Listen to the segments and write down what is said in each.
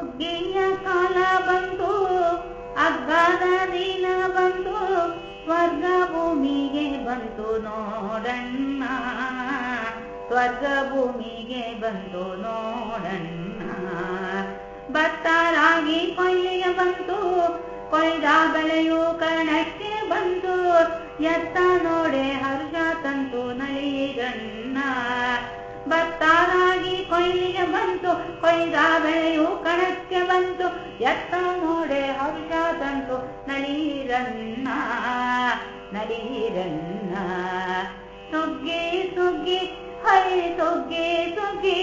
ಸುಗ್ಗಿಯ ಕಾಲ ಬಂತು ಅಗ್ಗದ ದಿನ ಬಂತು ಸ್ವರ್ಗ ಭೂಮಿಗೆ ಬಂತು ನೋಡಣ್ಣ. ಸ್ವರ್ಗ ಭೂಮಿಗೆ ಬಂತು ನೋಡಣ್ಣ. ಭತ್ತರಾಗಿ ಕೊಯ್ಲಿಗೆ ಬಂತು ಕೊಯ್ದ ಬೆಳೆಯು ಕಣಕ್ಕೆ ಬಂತು ಎತ್ತ ನೋಡೆ ಹರ್ಷ ತಂತು ನಲಿಗಣ್ಣ ಭತ್ತರಾಗಿ ಕೊಯ್ಲಿಗೆ ಬಂತು ಕೊಯ್ದ ಬೆಳೆಯು ಕಣಕ್ಕೆ ಬಂತು ಎತ್ತ ನೋಡೆ ಹರ್ಷ ತಂತು ನಳೀರನ್ನ ನಳೀರನ್ನ ಸುಗ್ಗಿ ಸುಗ್ಗಿ ಹೈ ಸುಗ್ಗಿ ಸುಗ್ಗಿ.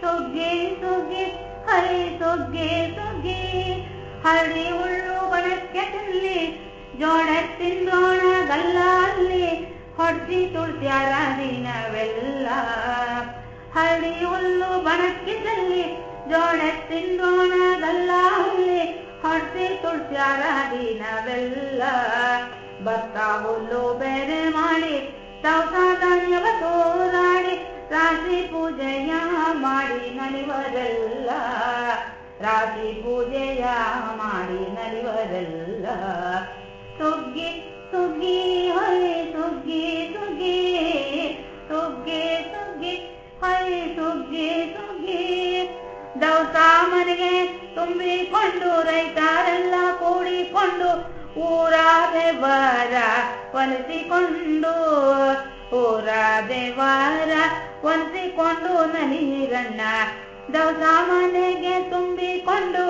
ಸುಗ್ಗಿ ಸುಗ್ಗಿ ಹೈ ಸುಗ್ಗಿ ಸುಗ್ಗಿ. ಹರಿ ಉಳ್ಳು ಬಣಕ್ಕೆ ತಿನ್ಲಿ ಜೋಳ ತಿಂದೋಣ ಗಲ್ಲ ಅಲ್ಲಿ. ಹೊಡ್ಸಿ ತುಳ್ಸ್ಯಾರ ದಿನವೆಲ್ಲ ಹಳ್ಳಿ ಹುಲ್ಲು ಬಣಕ್ಕೆ ಚೆಲ್ಲಿ ಜೋಳ ತಿಂದೋಣ ಗಲ್ಲ ಅಲ್ಲಿ ಹೊಡ್ಸಿ ತುಳ್ಸ್ಯಾರ ದಿನವೆಲ್ಲ ಭತ್ತ ಹುಲ್ಲು ಬೇರೆ ಮಾಡಿ ಧಾನ್ಯವ ತೋರಾಡಿ ರಾಶಿ ಪೂಜೆಯ ಮಾಡಿ ನಲಿವರೆಲ್ಲ. ರಾಶಿ ಪೂಜೆಯ ಮಾಡಿ ನಲಿವರೆಲ್ಲ. ಸುಗ್ಗಿ ಸುಗ್ಗಿ, ಹೊಯ್ ಸುಗ್ಗಿ ಸುಗ್ಗಿ. ಸುಗ್ಗಿ ಸುಗ್ಗಿ, ಹೊಯ್ ಸುಗ್ಗಿ ಸುಗ್ಗಿ. ದವಸ ತುಂಬಿಕೊಂಡು, ರೈತರೆಲ್ಲ ಕೂಡಿಕೊಂಡು, ಊರ ದೇವರ ಒಲಿಸಿಕೊಂಡು ಊರ ದೇವರ ಒಲಿಸಿಕೊಂಡು ನಲಿಗಣ್ಣ ದವಸ ತುಂಬಿಕೊಂಡು,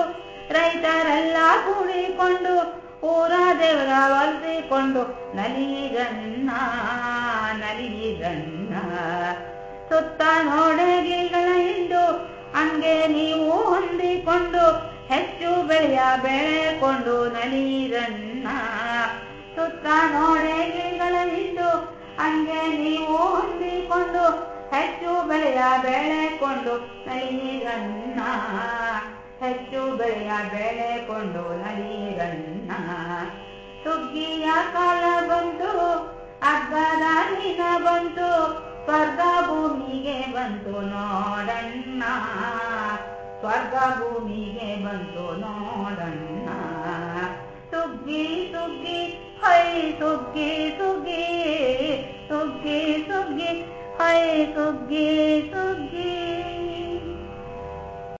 ರೈತರೆಲ್ಲ ಕೂಡಿಕೊಂಡು, ಊರ ದೇವರ ಒಲಿಸಿಕೊಂಡು ನಲಿಗಣ್ಣ ನಲಿಗಣ್ಣ ಸುತ್ತ ನೋಡಗಿಗಳ ಹೊಂದಿಕೊಂಡು ಹೆಚ್ಚು ಬೆಳೆಯ ಬೆಳೆಕೊಂಡು ನಲೀರನ್ನ. ಸುತ್ತ ನೋಡೆ ಹಿಂಡು ಹಂಗೆ ನೀವು ಹೊಂದಿಕೊಂಡು ಹೆಚ್ಚು ಬೆಳೆಯ ಬೆಳೆಕೊಂಡು ನಲೀರನ್ನ. ಹೆಚ್ಚು ಬೆಳೆಯ ಬೆಳೆಕೊಂಡು ನಲೀರನ್ನ. ಸುಗ್ಗಿಯ ಕಾಲ ಬಂತು ಅಗ್ಗದ ದಿನ ಬಂತು, ಸ್ವರ್ಗ ಭೂಮಿಗೆ ಬಂತು ನೋಡಣ್ಣ. ಸ್ವರ್ಗ ಭೂಮಿಗೆ ಬಂತು ನೋಡಣ್ಣ ಸುಗ್ಗಿ ಸುಗ್ಗಿ ಹೈ ಸುಗ್ಗಿ ಸುಗ್ಗಿ ಸುಗ್ಗಿ ಸುಗ್ಗಿ ಹೈ ಸುಗ್ಗಿ ಸುಗ್ಗಿ